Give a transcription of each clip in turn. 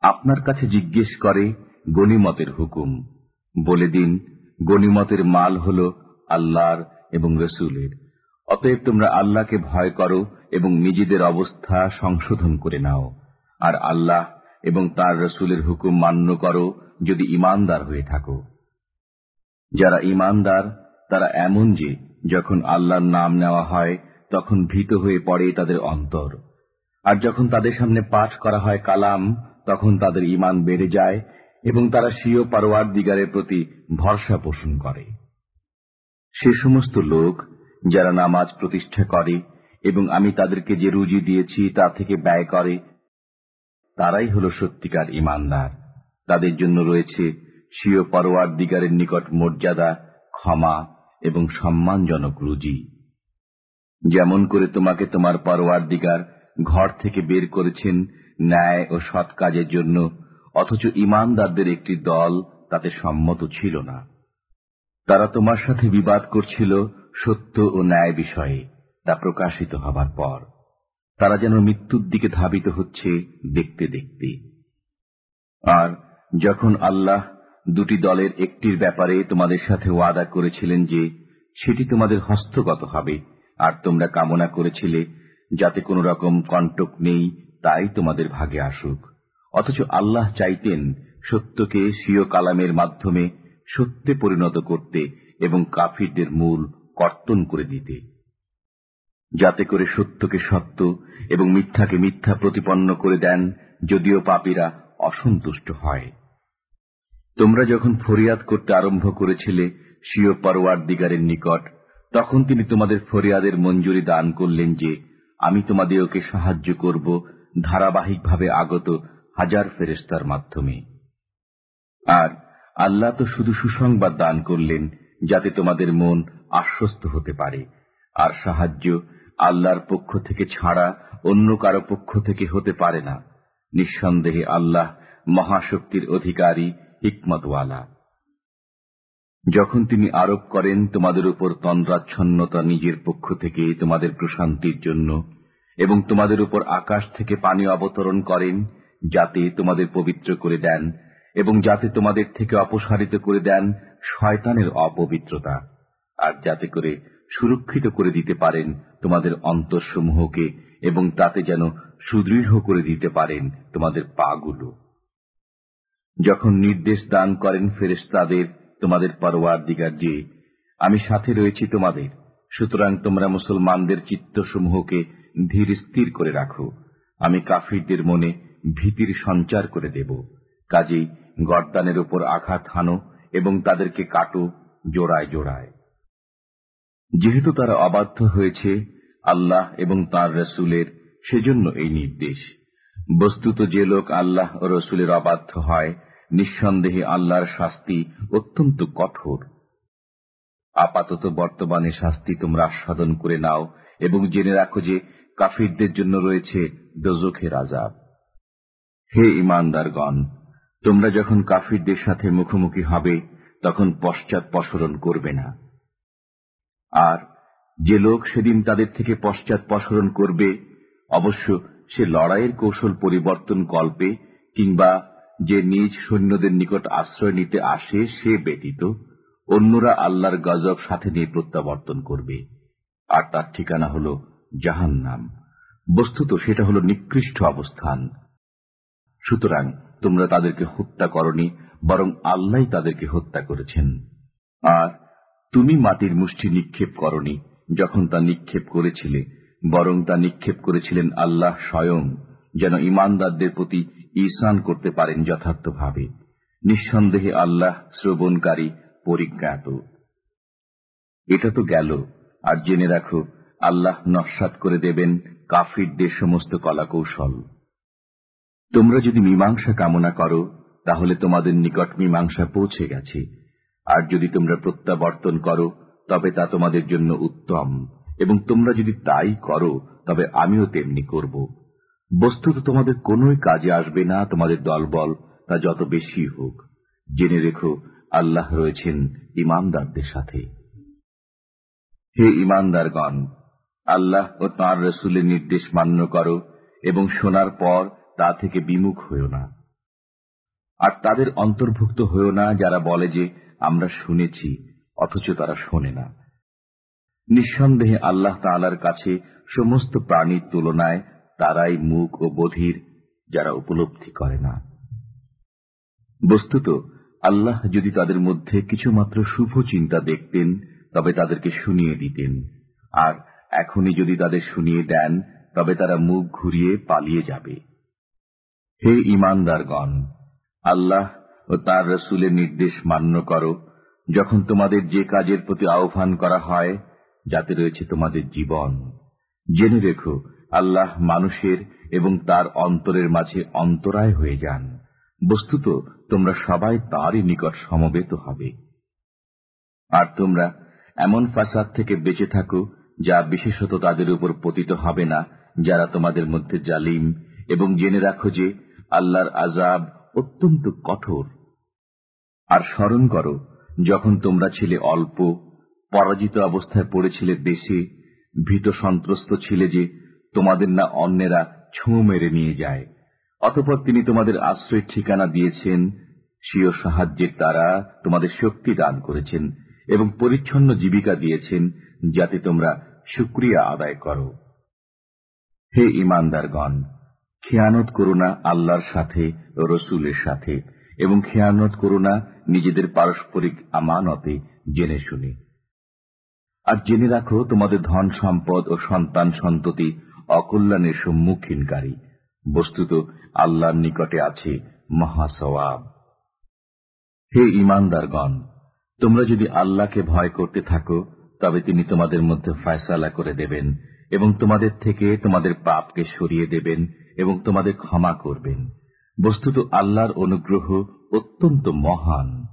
আপনার কাছে জিজ্ঞেস করে গনিমতের হুকুম। বলে দিন গনিমতের মাল হল আল্লাহর এবং রসুলের। অতএব তোমরা আল্লাহকে ভয় করো এবং নিজেদের অবস্থা সংশোধন করে নাও। আর আল্লাহ এবং তার রসুলের হুকুম মান্য করো যদি ইমানদার হয়ে থাকো। যারা ইমানদার, তারা এমন যে, যখন আল্লাহর নাম নেওয়া হয়, তখন ভীত হয়ে পড়ে তাদের অন্তর। আর যখন তাদের সামনে পাঠ করা হয় কালাম তখন তাদের ইমান বেড়ে যায় এবং তারা স্বীয় পারোয়ার দিগারের প্রতি ভরসা পোষণ করে। সে সমস্ত লোক যারা নামাজ প্রতিষ্ঠা করে এবং আমি তাদেরকে যে রুজি দিয়েছি তা থেকে ব্যয় করে, তারাই হল সত্যিকার ইমানদার তাদের জন্য রয়েছে স্বীয় পরোয়ার দিগারের নিকট মর্যাদা, ক্ষমা এবং সম্মানজনক রুজি। যেমন করে তোমাকে তোমার পরোয়ার দিগার ঘর থেকে বের করেছেন ন্যায় ও সৎ কাজের জন্য, অথচ ইমানদারদের একটি দল তাতে সম্মত ছিল না। তারা তোমার সাথে বিবাদ করছিল সত্য ও ন্যায় বিষয়ে, তা প্রকাশিত হবার পর। তারা যেন মৃত্যুর দিকে ধাবিত হচ্ছে দেখতে দেখতে। আর যখন আল্লাহ দুটি দলের একটির ব্যাপারে তোমাদের সাথে ওয়াদা করেছিলেন যে, সেটি তোমাদের হস্তগত হবে, আর তোমরা কামনা করেছিলে যাতে কোনো রকম কণ্টক নেই তাই তোমাদের ভাগে আসুক। অথচ আল্লাহ চাইতেন সত্যকে স্বীয় কালামের মাধ্যমে সত্যে পরিণত করতে এবং কাফিরদের মূল কর্তন করে দিতে। যাতে করে সত্যকে সত্য এবং মিথ্যাকে মিথ্যা প্রতিপন্ন করে দেন, যদিও পাপীরা অসন্তুষ্ট হয়। তোমরা যখন ফরিয়াদ করতে আরম্ভ করেছিলে স্বীয় পরোয়ার দিগারের নিকট, তখন তিনি তোমাদের ফরিয়াদের মঞ্জুরি দান করলেন যে, আমি তোমাদের ওকে সাহায্য করব ধারাবাহিকভাবে আগত হাজার ফেরেস্তার মাধ্যমে। আর আল্লাহ তো শুধু সুসংবাদ দান করলেন, যাতে তোমাদের মন আশ্বস্ত হতে পারে। আর সাহায্য আল্লাহর পক্ষ থেকে ছাড়া অন্য কারও পক্ষ থেকে হতে পারে না। নিঃসন্দেহে আল্লাহ মহাশক্তির অধিকারী, হিকমতওয়ালা। যখন তিনি আরোপ করেন, তোমাদের উপর তন্দ্রাচ্ছন্নতা নিজের পক্ষ থেকে তোমাদের প্রশান্তির জন্য এবং তোমাদের উপর আকাশ থেকে পানি অবতরণ করেন, যাতে তোমাদের পবিত্র করে দেন, এবং যাতে তোমাদের থেকে অপসারিত করে দেন শয়তানের অপবিত্রতা। আর যাতে করে সুরক্ষিত করে দিতে পারেন তোমাদের অন্তঃসমূহকে এবং তাতে যেন সুদৃঢ় করে দিতে পারেন তোমাদের পাগুলো। যখন নির্দেশ দান করেন ফেরেস্তাদের তোমাদের পরোয়ার দিগার যে আমি সাথে রয়েছি তোমাদের, সুতরাং তোমরা মুসলমানদের চিত্তসমূহকে ধীর স্থির করে রাখো। আমি কাফিরদের মনে ভীতির সঞ্চার করে দেব। কাজেই গর্দানের উপর আঘাত হানো এবং তাদেরকে কাটো জোড়ায় জোড়ায়। যেহেতু তারা অবাধ্য হয়েছে আল্লাহ এবং তার রসুলের, সেজন্য এই নির্দেশ। বস্তুত যে লোক আল্লাহ ও রসুলের অবাধ্য হয়, নিঃসন্দেহে আল্লাহর শাস্তি অত্যন্ত কঠোর। আপাতত বর্তমানে শাস্তি তোমরা আস্বাদন করে নাও এবং জেনে রাখো যে কাফিরদের জন্য রয়েছে দোজখের আজাব হে ইমানদারগণ তোমরা যখন কাফিরদের সাথে মুখোমুখি হবে, তখন পশ্চাৎ পসরণ করবে না। আর যে লোক সেদিন তাদের থেকে পশ্চাৎ পসরণ করবে, অবশ্য সে লড়াইয়ের কৌশল পরিবর্তন কল্পে কিংবা যে নিজ সৈন্যদের নিকট আশ্রয় নিতে আসে, সে ব্যতীত অন্যরা আল্লাহর গজব সাথে নিয়ে প্রত্যাবর্তন করবে। আর তার ঠিকানা হল জাহান নাম বস্তুত সেটা হল নিকৃষ্ট অবস্থান। সুতরাং তোমরা তাদেরকে হত্যা করনি, বরং আল্লাহ তাদেরকে হত্যা করেছেন। আর তুমি মাটির মুষ্টি নিক্ষেপ করনি যখন তা নিক্ষেপ করেছিলে, বরং তা নিক্ষেপ করেছিলেন আল্লাহ স্বয়ং, যেন ইমানদারদের প্রতি ঈসান করতে পারেন যথার্থভাবে। নিঃসন্দেহে আল্লাহ শ্রবণকারী, পরিজ্ঞাত। এটা তো গেল। আর জেনে রাখো, আল্লাহ নস্বাত করে দেবেন কাফিরদের সমস্ত কলাকৌশল। তোমরা যদি মীমাংসা কামনা করো, তাহলে তোমাদের নিকট মীমাংসা পৌঁছে গেছে। আর যদি তোমরা প্রত্যাবর্তন করো, তবে তা তোমাদের জন্য উত্তম। এবং তোমরা যদি তাই করো, তবে আমিও তেমনি করব। বস্তুত তোমাদের কোন কাজে আসবে না, তোমাদের দলবল তা যত বেশি হোক। জেনে রেখো, আল্লাহ রয়েছেন ইমানদারদের সাথে। হে ইমানদারগণ, আল্লাহ ও তাঁর রসুলের নির্দেশ মান্য করো এবং শোনার পর তা থেকে বিমুখ হইও না। আর তাদের অন্তর্ভুক্ত হয়েও না যারা বলে যে আমরা শুনেছি, অথচ তারা শোনে না। নিঃসন্দেহে আল্লাহ তাআলার কাছে সমস্ত প্রাণীর তুলনায় তারাই মুখ ও বধির, যারা উপলব্ধি করে না। বস্তুত, আল্লাহ যদি তাদের মধ্যে কিছুমাত্র শুভ চিন্তা দেখতেন তবে তাদেরকে শুনিয়ে দিতেন। আর এখনই যদি তাদের শুনিয়ে দেন, তবে তারা মুখ ঘুরিয়ে পালিয়ে যাবে। হে ইমানদারগণ আল্লাহ ও তার রসুলের নির্দেশ মান্য করো, যখন তোমাদের যে কাজের প্রতি আহ্বান করা হয়, যাতে রয়েছে তোমাদের জীবন। জেনে রেখো, আল্লাহ মানুষের এবং তার অন্তরের মাঝে অন্তরায় হয়ে যান। বস্তুত তোমরা সবাই তারই নিকট সমবেত হবে। আর তোমরা এমন ফাসাদ থেকে বেঁচে থাকো যা বিশেষত তাদের উপর পতিত হবে না, যারা তোমাদের মধ্যে জালিম, এবং জেনে রাখো যে আল্লাহর আজাব অত্যন্ত কঠোর। আর স্মরণ করো, যখন তোমরা ছিলে অল্প, পরাজিত অবস্থায় পড়েছিলে দেশে, ভীত সন্ত্রস্ত ছিলে যে তোমাদের না অন্যেরা ছুঁ মেরে নিয়ে যায়। অতপর তিনি তোমাদের আশ্রয় ঠিকানা দিয়েছেন, স্বীয় সাহায্যের দ্বারা তোমাদের শক্তি দান করেছেন। এবং পরিচ্ছন্ন জীবিকা দিয়েছেন যাতে তোমরা সুক্রিয়া আদায় করো। হে ইমানদারগণ খেয়ানত করো না আল্লাহর সাথে, রসুলের সাথে, এবং খেয়ানত করো না নিজেদের পারস্পরিক আমানতে জেনে শুনে। আর জেনে রাখো, তোমাদের ধন সম্পদ ও সন্তান সন্ততি অকল্যাণের সম্মুখীনকারী। বস্তুত আল্লাহর নিকটে আছে মহাসওয়াব। হে ইমানদারগণ তোমরা যদি আল্লাহকে ভয় করতে থাকো, তবে তিনি তোমাদের মধ্যে ফয়সালা করে দেবেন এবং তোমাদের থেকে তোমাদের পাপকে সরিয়ে দেবেন এবং তোমাদের ক্ষমা করবেন। বস্তুত আল্লাহর অনুগ্রহ অত্যন্ত মহান।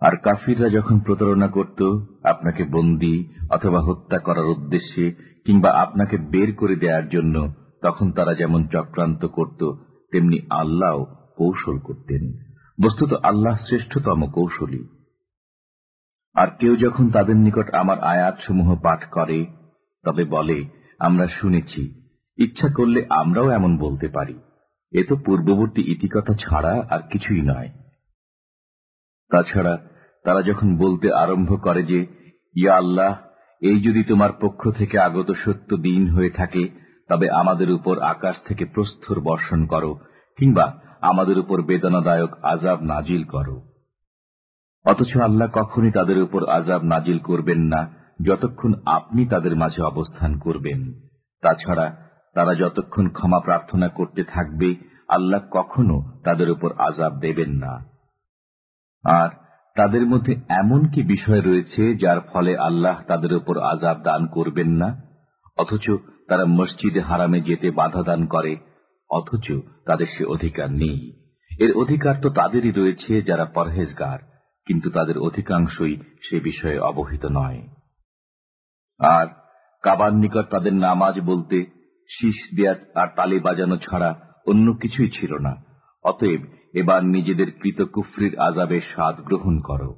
আর কাফিররা যখন প্রতারণা করত, আপনাকে বন্দি অথবা হত্যা করার উদ্দেশ্যে কিংবা আপনাকে বের করে দেওয়ার জন্য, তখন তারা যেমন চক্রান্ত করত, তেমনি আল্লাহ কৌশল করতেন। বস্তুত আল্লাহ শ্রেষ্ঠতম কৌশলী। আর কেউ যখন তাদের নিকট আমার আয়াতসমূহ পাঠ করে, তবে বলে, আমরা শুনেছি। ইচ্ছা করলে আমরাও এমন বলতে পারি। এ তো পূর্ববর্তী ইতিকথা ছাড়া আর কিছুই নয়। তাছাড়া তারা যখন বলতে আরম্ভ করে যে, ইয়া আল্লাহ, এই যদি তোমার পক্ষ থেকে আগত সত্য দিন হয়ে থাকে, তবে আমাদের উপর আকাশ থেকে প্রস্থর বর্ষণ করো, কিংবা আমাদের উপর বেদনাদায়ক আজাব নাজিল করো। অথচ আল্লাহ কখনই তাদের উপর আজাব নাজিল করবেন না, যতক্ষণ আপনি তাদের মাঝে অবস্থান করবেন। তাছাড়া, তারা যতক্ষণ ক্ষমা প্রার্থনা করতে থাকবে, আল্লাহ কখনো তাদের উপর আজাব দেবেন না। আর তাদের মধ্যে এমন কি বিষয় রয়েছে যার ফলে আল্লাহ তাদের উপর আজাব দান করবেন না? অথচ তারা মসজিদে হারামে যেতে বাধা দান করে, অথচ তাদের সে অধিকার নেই। এর অধিকার তো তাদেরই রয়েছে যারা পরহেজগার। কিন্তু তাদের অধিকাংশই সে বিষয়ে অবহিত নয়। আর কাবার নিকট তাদের নামাজ বলতে শীষ দেয়া আর তালি বাজানো ছাড়া অন্য কিছুই ছিল না। অতএব এবার নিজেদের কৃতকুফরির আজাবের স্বাদ গ্রহণ করো।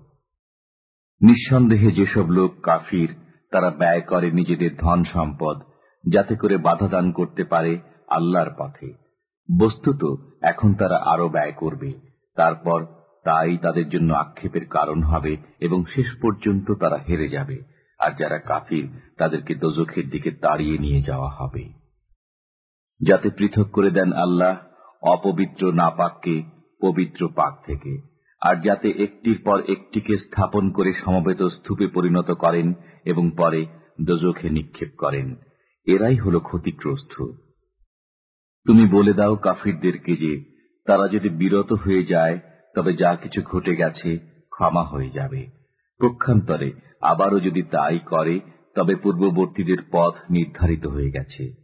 নিঃসন্দেহে যেসব লোক কাফির, তারা ব্যয় করে নিজেদের ধন সম্পদ, যাতে করে বাধা দান করতে পারে আল্লাহর পথে। বস্তুত এখন তারা আরও ব্যয় করবে। তারপর তাই তাদের জন্য আক্ষেপের কারণ হবে এবং শেষ পর্যন্ত তারা হেরে যাবে। আর যারা কাফির, তাদেরকে দোজখের দিকে তাড়িয়ে নিয়ে যাওয়া হবে। যাতে পৃথক করে দেন আল্লাহ অপবিত্র নাপাককে পবিত্র পাক থেকে। আর যাতে একটির পর একটিকে স্থাপন করে সমবেত স্তূপে পরিণত করেন এবং পরে দোজখে নিক্ষেপ করেন। এরাই হল ক্ষতিগ্রস্ত। তুমি বলে দাও কাফিরদেরকে যে, তারা যদি বিরত হয়ে যায় তবে যা কিছু ঘটে গেছে ক্ষমা হয়ে যাবে। পক্ষান্তরে আবারও যদি তাই করে, তবে পূর্ববর্তীদের পথ নির্ধারিত হয়ে গেছে।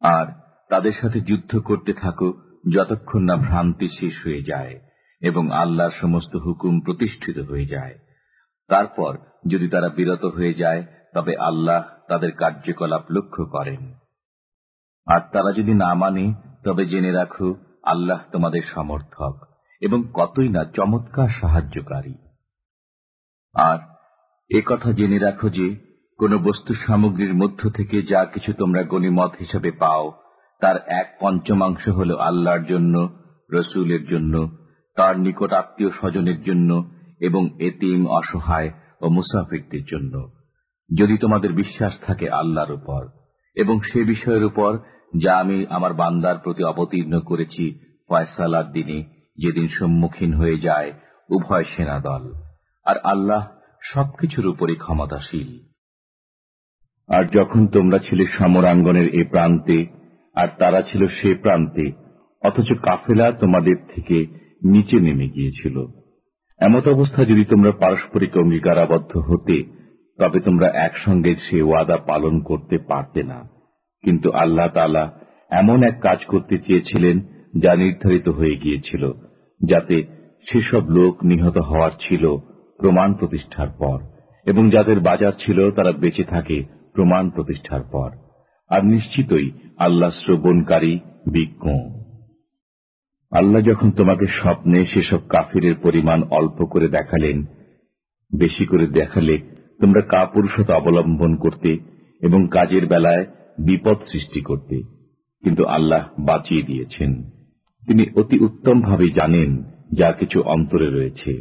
আর তাদের সাথে যুদ্ধ করতে থাকো যতক্ষণ না ভ্রান্তি শেষ হয়ে যায় এবং আল্লাহর সমস্ত হুকুম প্রতিষ্ঠিত হয়ে যায়। তারপর যদি তারা বিরত হয়ে যায়, তবে আল্লাহ তাদের কার্যকলাপ লক্ষ্য করেন। আর তারা যদি না মানে তবে জেনে রাখো, আল্লাহ তোমাদের সমর্থক। এবং কতই না চমৎকার সাহায্যকারী। আর কথা জেনে রাখো যে, কোন বস্তু সামগ্রীর মধ্য থেকে যা কিছু তোমরা গণিমত হিসেবে পাও, তার এক পঞ্চমাংশ হল আল্লাহর জন্য, রসুলের জন্য, তার নিকট আত্মীয় স্বজনের জন্য এবং এতিম, অসহায় ও মুসাফিকদের জন্য। যদি তোমাদের বিশ্বাস থাকে আল্লাহর উপর, এবং সে বিষয়ের উপর যা আমি আমার বান্দার প্রতি অবতীর্ণ করেছি ফয়সালার দিনে যেদিন সম্মুখীন হয়ে যায় উভয় সেনা দল আর আল্লাহ সবকিছুর উপরই ক্ষমতাশীল। আর যখন তোমরা ছিলে সমরাঙ্গনের এ প্রান্তে, আর তারা ছিল সে প্রান্তে, অথচ কাফেলা তোমাদের থেকে নিচে নেমে গিয়েছিল। এমত অবস্থা যদি তোমরা পারস্পরিক অঙ্গীকারাবদ্ধ হতে, তবে তোমরা একসঙ্গে সে ওয়াদা পালন করতে পারতে না। কিন্তু আল্লাহ তালা এমন এক কাজ করতে চেয়েছিলেন, যা নির্ধারিত হয়ে গিয়েছিল। যাতে সেসব লোক নিহত হওয়ার ছিল প্রমাণ প্রতিষ্ঠার পর, এবং যাদের বাজার ছিল তারা বেঁচে থাকে প্রমাণ প্রতিষ্ঠার পর। আর নিশ্চিতই আল্লাহ শ্রবণকারী, বিজ্ঞ। আল্লাহ যখন তোমাকে স্বপ্নে সেসব কাফিরের পরিমাণ অল্প করে দেখালেন, বেশি করে দেখালে তোমরা কাপুরুষতা অবলম্বন করতে এবং কাজের বেলায় বিপদ সৃষ্টি করতে। কিন্তু আল্লাহ বাঁচিয়ে দিয়েছেন। তিনি অতি উত্তমভাবে জানেন যা কিছু অন্তরে রয়েছে।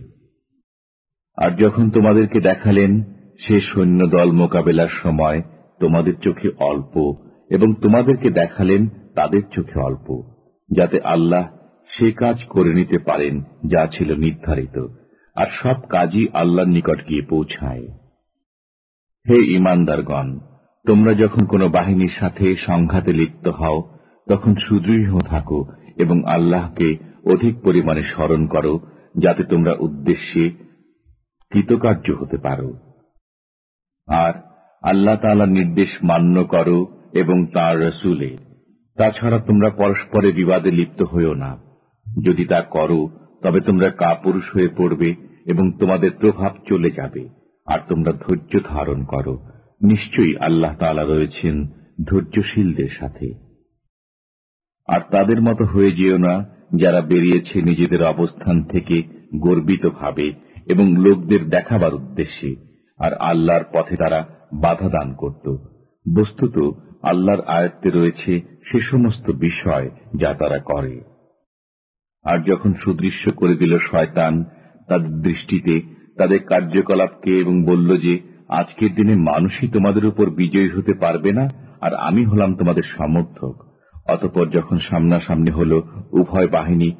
আর যখন তোমাদেরকে দেখালেন, সে সৈন্যদল মোকাবেলার সময় তোমাদের চোখে অল্প এবং তোমাদেরকে দেখালেন তাদের চোখে অল্প, যাতে আল্লাহ সে কাজ করে নিতে পারেন যা ছিল নির্ধারিত, আর সব কাজই আল্লাহর নিকট গিয়ে পৌঁছায়। হে ইমানদারগণ, তোমরা যখন কোন বাহিনীর সাথে সংঘাতে লিপ্ত হও তখন সুদৃঢ় থাকো এবং আল্লাহকে অধিক পরিমাণে স্মরণ করো, যাতে তোমরা উদ্দেশ্যে কৃতকার্য হতে পারো। আর আল্লাহ তালার নির্দেশ মান্য করো এবং তাঁর রসুলে তাছাড়া তোমরা পরস্পরে বিবাদে লিপ্ত হইও না। যদি তা করো, তবে তোমরা কাপুরুষ হয়ে পড়বে এবং তোমাদের প্রভাব চলে যাবে। আর তোমরা ধৈর্য ধারণ করো। নিশ্চয়ই আল্লাহ তালা রয়েছেন ধৈর্যশীলদের সাথে। আর তাদের মতো হয়ে যেও না যারা বেরিয়েছে নিজেদের অবস্থান থেকে গর্বিত ভাবে এবং লোকদের দেখাবার উদ্দেশ্যে। আর আল্লাহর পথে তারা বাধা দান করত। বস্তুত আল্লাহর আয়ত্তে রয়েছে সে সমস্ত বিষয় যা তারা করে। আর যখন সুদৃশ্য করে দিল শয়তান তাদের দৃষ্টিতে তাদের কার্যকলাপকে এবং বলল যে, আজকের দিনে মানুষই তোমাদের উপর বিজয়ী হতে পারবে না, আর আমি হলাম তোমাদের সমর্থক। অতপর যখন সামনাসামনি হল উভয় বাহিনী,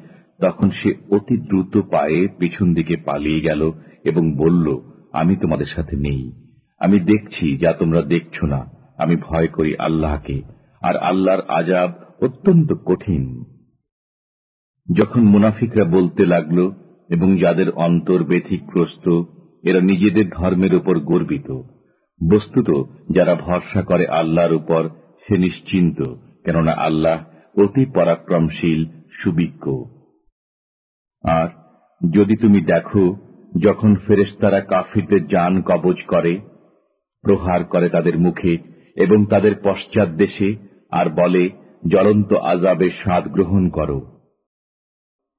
তখন সে অতি দ্রুত পায়ে পিছন দিকে পালিয়ে গেল এবং বলল, আমি তোমাদের সাথে নেই। আমি দেখছি যা তোমরা দেখছ না। আমি ভয় করি আল্লাহকে, আর আল্লাহর আজাব অত্যন্ত কঠিন। যখন মুনাফিকরা বলতে লাগল, এবং যাদের অন্তর ব্যথিগ্রস্ত, এরা নিজেদের ধর্মের উপর গর্বিত। বস্তুত, যারা ভরসা করে আল্লাহর উপর, সে নিশ্চিন্ত। কেননা আল্লাহ অতি পরাক্রমশীল, সুবিজ্ঞ। আর যদি তুমি দেখো, যখন ফেরেস্তারা কাফিরদের যান কবজ করে, প্রহার করে তাদের মুখে এবং তাদের পশ্চাৎ দেশে আর বলে, জ্বলন্ত আজাবের স্বাদ গ্রহণ করো।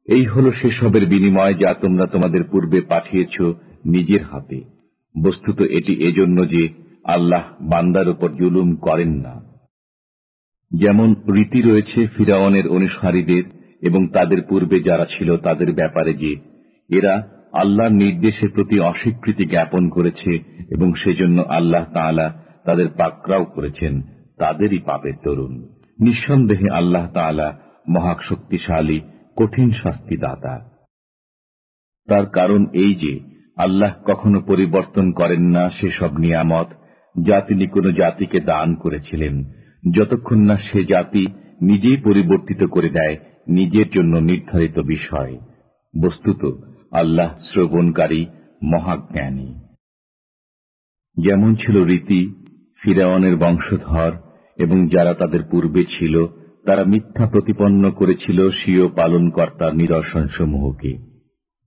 এই হল সেসবের বিনিময় যা তোমরা তোমাদের পূর্বে পাঠিয়েছ নিজের হাতে। বস্তুত এটি এজন্য যে আল্লাহ বান্দার উপর জুলুম করেন না। যেমন রীতি রয়েছে ফিরাওয়ানের অনুসারীদের এবং তাদের পূর্বে যারা ছিল তাদের ব্যাপারে যে, এরা আল্লাহর নির্দেশের প্রতি অস্বীকৃতি জ্ঞাপন করেছে এবং সেজন্য আল্লাহ তাআলা তাদের পাকরাও করেছেন, তাদেরই পাপের তরুণ। নিঃসন্দেহে আল্লাহ তাআলা মহাশক্তিশালী, কঠিন শাস্তি দাতা তার কারণ এই যে, আল্লাহ কখনো পরিবর্তন করেন না সেসব নিয়ামত যা তিনি কোন জাতিকে দান করেছিলেন। যতক্ষণ না সে জাতি নিজেই পরিবর্তিত করে দেয়, নিজের জন্য নির্ধারিত বিষয়। বস্তুত, আল্লাহ শ্রবণকারী, মহাজ্ঞানী। যেমন ছিল রীতি ফিরাওয়ানের বংশধর, এবং যারা তাদের পূর্বে ছিল, তারা মিথ্যা প্রতিপন্ন করেছিল স্বীয় পালনকর্তার নিদর্শনসমূহকে।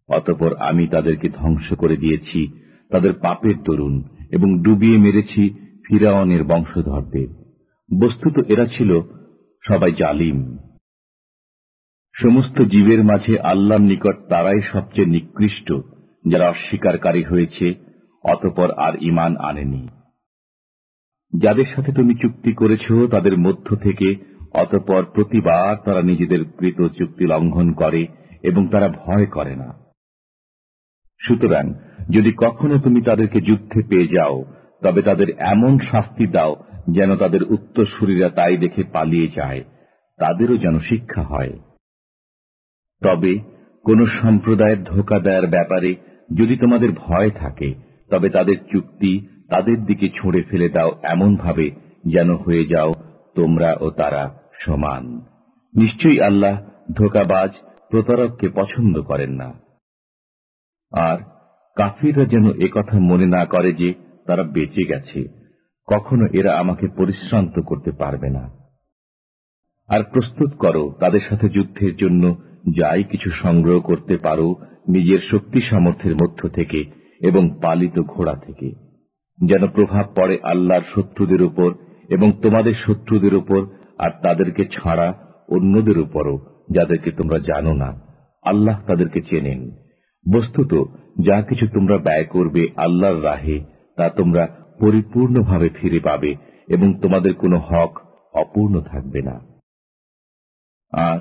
অতপর আমি তাদেরকে ধ্বংস করে দিয়েছি, তাদের পাপের তরুণ এবং ডুবিয়ে মেরেছি ফিরাওয়ানের বংশধরদের। বস্তুত এরা ছিল সবাই জালিম। সমস্ত জীবের মাঝে আল্লাহর নিকট তারাই সবচেয়ে নিকৃষ্ট, যারা অস্বীকারী হয়েছে, অতপর আর ইমান আনেনি। যাদের সাথে তুমি চুক্তি করেছ, তাদের মধ্য থেকে অতপর প্রতিবার তারা নিজেদের কৃত চুক্তি লঙ্ঘন করে এবং তারা ভয় করে না। সুতরাং যদি কখনো তুমি তাদেরকে যুদ্ধে পেয়ে যাও তবে তাদের এমন শাস্তি দাও যেন তাদের উত্তরসূরীরা তাই দেখে পালিয়ে যায়, তাদেরও যেন শিক্ষা হয়। তবে কোন সম্প্রদায়ের ধোকা দেওয়ার ব্যাপারে যদি তোমাদের ভয় থাকে, তবে তাদের চুক্তি তাদের দিকে ছুঁড়ে ফেলে দাও এমনভাবে যেন হয়ে যাও তোমরা ও তারা সমান। নিশ্চয়ই আল্লাহ ধোকাবাজ প্রতারককে পছন্দ করেন না। আর কাফিররা যেন একথা মনে না করে যে তারা বেঁচে গেছে। কখনো এরা আমাকে পরিশ্রান্ত করতে পারবে না। আর প্রস্তুত করো, তাদের সাথে যুদ্ধের জন্য যাই কিছু সংগ্রহ করতে পারো নিজের শক্তি সামর্থ্যের মধ্য থেকে এবং পালিত ঘোড়া থেকে। যেন প্রভাব পড়ে আল্লাহর শত্রুদের উপর এবং তোমাদের শত্রুদের উপর আর তাদেরকে ছাড়া অন্যদের উপরও, যাদেরকে তোমরা জানো না। আল্লাহ তাদেরকে চেনেন। বস্তুত, যা কিছু তোমরা ব্যয় করবে আল্লাহর রাহে তা তোমরা পরিপূর্ণভাবে ফিরে পাবে এবং তোমাদের কোনো হক অপূর্ণ থাকবে না। আর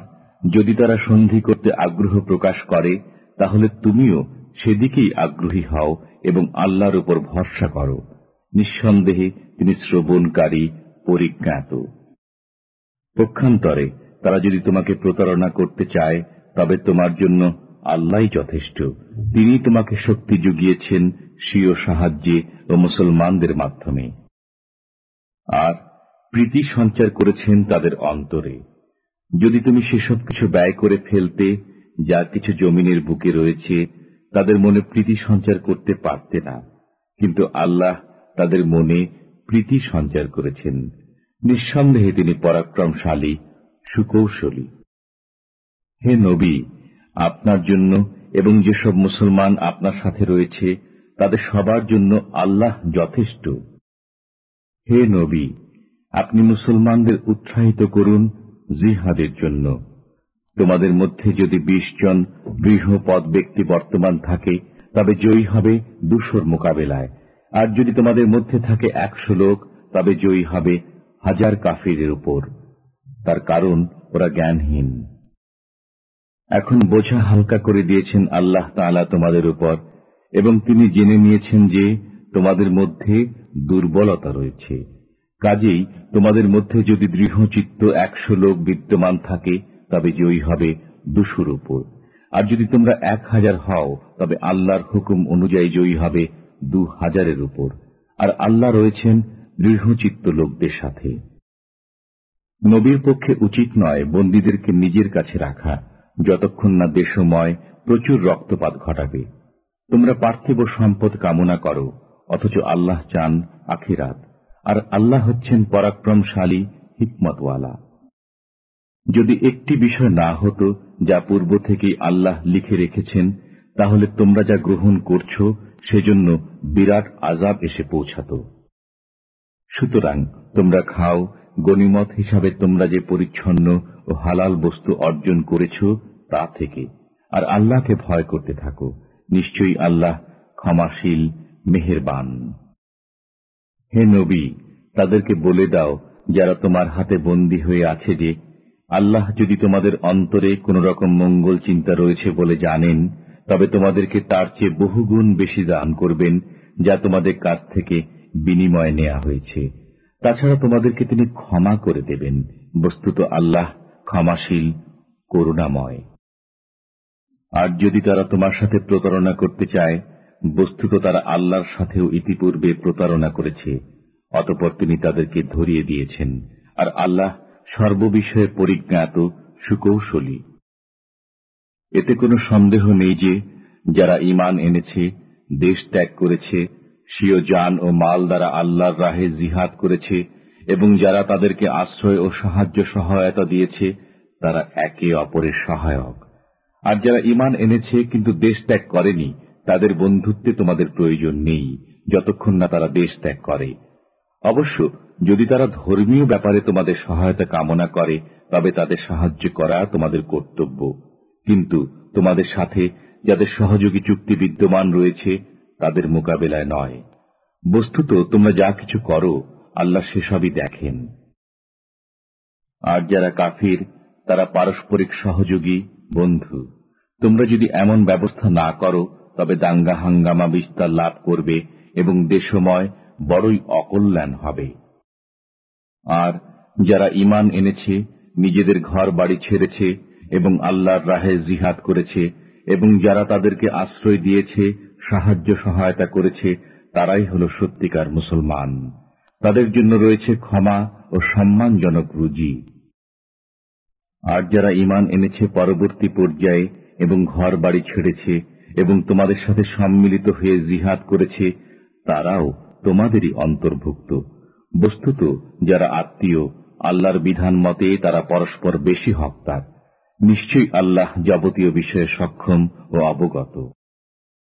যদি তারা সন্ধি করতে আগ্রহ প্রকাশ করে, তাহলে তুমিও সেদিকেই আগ্রহী হও এবং আল্লাহর উপর ভরসা করো। নিঃসন্দেহে তিনি শ্রবণকারী, পরিজ্ঞাত। পক্ষান্তরে তারা যদি তোমাকে প্রতারণা করতে চায়, তবে তোমার জন্য আল্লাহ যথেষ্ট। তিনি তোমাকে শক্তি জুগিয়েছেন স্বীয় সাহায্যে ও মুসলমানদের মাধ্যমে। আর প্রীতি সঞ্চার করেছেন তাদের অন্তরে। যদি তুমি সেসব কিছু ব্যয় করে ফেলতে যা কিছু জমিনের বুকে রয়েছে, তাদের মনে প্রীতি সঞ্চার করতে পারতে না। কিন্তু আল্লাহ তাদের মনে প্রীতি সঞ্চার করেছেন। নিঃসন্দেহে তিনি পরাক্রমশালী, সুকৌশলী। হে নবী আপনার জন্য এবং যেসব মুসলমান আপনার সাথে রয়েছে, তাদের সবার জন্য আল্লাহ যথেষ্ট। হে নবী, আপনি মুসলমানদের উৎসাহিত করুন জিহাদের জন্য। তোমাদের মধ্যে যদি বিশ জন গৃহপদ ব্যক্তি বর্তমান থাকে, তবে জয়ী হবে দুশোর মোকাবেলায়। আর যদি তোমাদের মধ্যে থাকে একশো লোক, তবে জয়ী হবে হাজার কাফিরের উপর। তার কারণ ওরা জ্ঞানহীন। এখন বোঝা হালকা করে দিয়েছেন আল্লাহ তালা তোমাদের উপর, এবং তিনি জেনে নিয়েছেন যে তোমাদের মধ্যে দুর্বলতা রয়েছে। কাজেই তোমাদের মধ্যে যদি দৃঢ়চিত্ত একশো লোক বিদ্যমান থাকে, তবে জয়ী হবে দুশোর উপর। আর যদি তোমরা এক হাজার হও, তবে আল্লাহর হুকুম অনুযায়ী জয়ী হবে দু হাজারের উপর। আর আল্লাহ রয়েছেন দৃঢ়চিত্ত লোকদের সাথে। নবীর পক্ষে উচিত নয় বন্দীদেরকে নিজের কাছে রাখা। যতক্ষণ না দেশময় প্রচুর রক্তপাত ঘটাবে। তোমরা পার্থিব সম্পদ কামনা করো, অথচ আল্লাহ চান আখিরাত। আর আল্লাহ হচ্ছেন পরাক্রমশালী, হিকমতওয়ালা। যদি একটি বিষয় না হতো যা পূর্ব থেকেই আল্লাহ লিখে রেখেছেন, তাহলে তোমরা যা গ্রহণ করছ, সেজন্য বিরাট আজাব এসে পৌঁছাত। সুতরাং তোমরা খাও, গণিমত হিসাবে তোমরা যে পরিচ্ছন্ন ও হালাল বস্তু অর্জন করেছ তা থেকে। আর আল্লাহকে ভয় করতে থাকো। নিশ্চয়ই আল্লাহ ক্ষমাশীল, মেহেরবান। হে নবী, তাদেরকে বলে দাও, যারা তোমার হাতে বন্দী হয়ে আছে যে, আল্লাহ যদি তোমাদের অন্তরে কোন রকম মঙ্গল চিন্তা রয়েছে বলে জানেন, তবে তোমাদেরকে তার চেয়ে বহুগুণ বেশি দান করবেন, যা তোমাদের কাছ থেকে বিনিময় নেওয়া হয়েছে। তাছাড়া তোমাদেরকে তিনি ক্ষমা করে দেবেন। বস্তুত আল্লাহ ক্ষমাশীল, করুণাময়। আর যদি তারা তোমার সাথে প্রতারণা করতে চায়, বস্তুত তারা আল্লাহর সাথেও ইতিপূর্বে প্রতারণা করেছে, অতপর তিনি তাদেরকে ধরিয়ে দিয়েছেন, আর আল্লাহ সর্ববিষয়ে পরিজ্ঞাত, সুকৌশলী। এতে কোনো সন্দেহ নেই যে, যারা ইমান এনেছে, দেশ ত্যাগ করেছে, স্বীয় যান ও মাল দ্বারা আল্লাহর রাহে জিহাদ করেছে এবং যারা তাদেরকে আশ্রয় ও সাহায্য সহায়তা দিয়েছে, তারা একে অপরের সহায়ক। আর যারা ইমান এনেছে কিন্তু দেশ ত্যাগ করেনি, তাদের বন্ধুত্বে তোমাদের প্রয়োজন নেই, যতক্ষণ না তারা দেশ ত্যাগ করে। অবশ্য, যদি তারা ধর্মীয় ব্যাপারে তোমাদের সহায়তা কামনা করে, তবে তাদের সাহায্য করা তোমাদের কর্তব্য। কিন্তু তোমাদের সাথে যাদের সহযোগী চুক্তি বিদ্যমান রয়েছে, তাদের মোকাবেলায় নয়। বস্তুত তোমরা যা কিছু করো আল্লাহ সেসবই দেখেন। আর যারা কাফির, তারা পারস্পরিক সহযোগী, বন্ধু। তোমরা যদি এমন ব্যবস্থা না করো, তবে দাঙ্গা হাঙ্গামা বিস্তার লাভ করবে এবং দেশময় বড়ই অকল্যাণ হবে। আর যারা ইমান এনেছে, নিজেদের ঘর বাড়ি ছেড়েছে এবং আল্লাহর রাহে জিহাদ করেছে এবং যারা তাদেরকে আশ্রয় দিয়েছে, সাহায্য সহায়তা করেছে, তারাই হল সত্যিকার মুসলমান। তাদের জন্য রয়েছে ক্ষমা ও সম্মানজনক রুজি। আর যারা ইমান এনেছে পরবর্তী পর্যায়ে এবং ঘর বাড়ি ছেড়েছে এবং তোমাদের সাথে সম্মিলিত হয়ে জিহাদ করেছে, তারাও তোমাদেরই অন্তর্ভুক্ত। বস্তুত, যারা আত্মীয়, আল্লাহর বিধান মতে তারা পরস্পর বেশি হকদার। নিশ্চয়ই আল্লাহ যাবতীয় বিষয়ে সক্ষম ও অবগত।